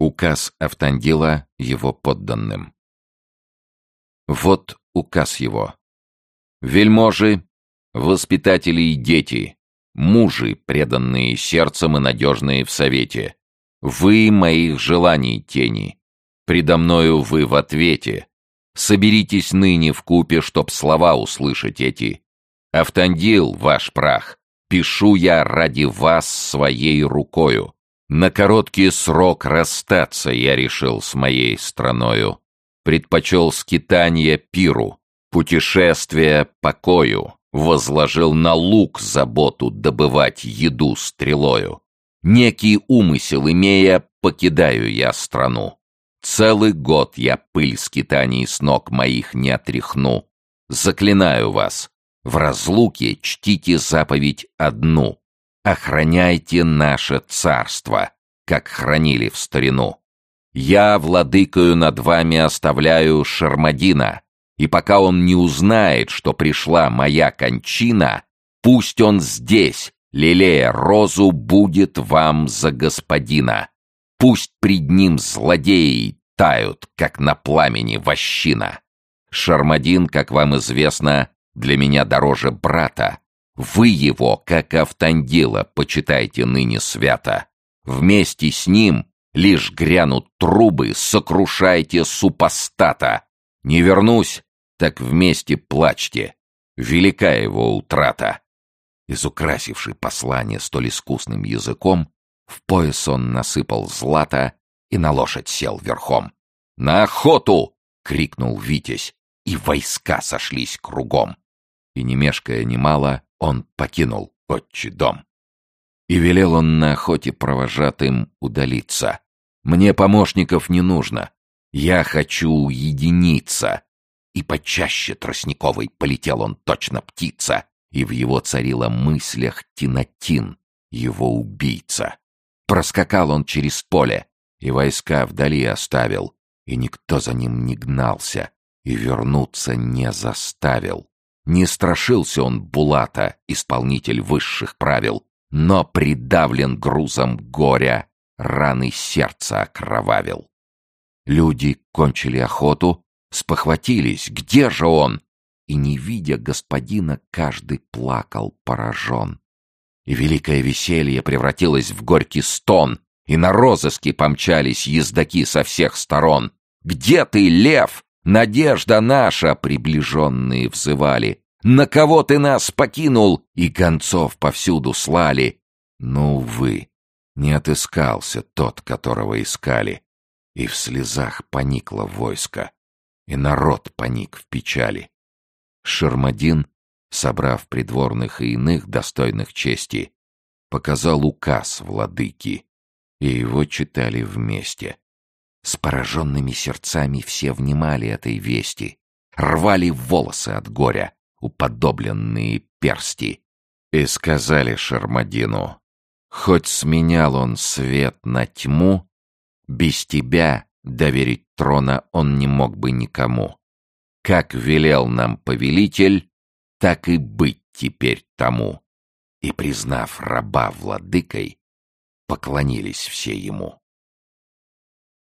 Указ Автандила его подданным. Вот указ его. Вельможи, воспитатели и дети, мужи, преданные сердцем и надежные в совете, вы моих желаний тени, предо мною вы в ответе. Соберитесь ныне в купе, чтоб слова услышать эти. Автандил, ваш прах, пишу я ради вас своей рукою. На короткий срок расстаться я решил с моей страною. Предпочел скитание пиру, путешествие покою. Возложил на лук заботу добывать еду стрелою. Некий умысел имея, покидаю я страну. Целый год я пыль скитаний с ног моих не отряхну. Заклинаю вас, в разлуке чтите заповедь одну. Охраняйте наше царство, как хранили в старину. Я, владыкою над вами, оставляю Шармадина, и пока он не узнает, что пришла моя кончина, пусть он здесь, лелея розу, будет вам за господина. Пусть пред ним злодеи тают, как на пламени вощина. Шармадин, как вам известно, для меня дороже брата, вы его, как Автандила, почитайте ныне свято. Вместе с ним лишь грянут трубы, сокрушайте супостата. Не вернусь, так вместе плачьте. Велика его утрата. Изукрасивший послание столь искусным языком, в пояс он насыпал злато и на лошадь сел верхом. «На охоту!» — крикнул Витязь, и войска сошлись кругом. И, не мешкая немало, он покинул отчий дом. И велел он на охоте провожатым удалиться. «Мне помощников не нужно. Я хочу уединиться». И почаще тростниковой полетел он точно птица, и в его царила мыслях Тинатин, его убийца. Проскакал он через поле, и войска вдали оставил, и никто за ним не гнался, и вернуться не заставил. Не страшился он Булата, исполнитель высших правил, но придавлен грузом горя, раны сердца окровавил. Люди кончили охоту, спохватились, где же он? И, не видя господина, каждый плакал поражен. И великое веселье превратилось в горький стон, и на розыски помчались ездаки со всех сторон. «Где ты, лев? Надежда наша!» — приближенные взывали. «На кого ты нас покинул?» И гонцов повсюду слали. Но, увы, не отыскался тот, которого искали. И в слезах поникло войско, и народ поник в печали. Шермадин, собрав придворных и иных достойных чести, показал указ владыки, и его читали вместе. С пораженными сердцами все внимали этой вести, рвали волосы от горя, уподобленные персти, и сказали Шармадину, «Хоть сменял он свет на тьму, без тебя доверить трона он не мог бы никому. Как велел нам повелитель, так и быть теперь тому». И, признав раба владыкой, поклонились все ему.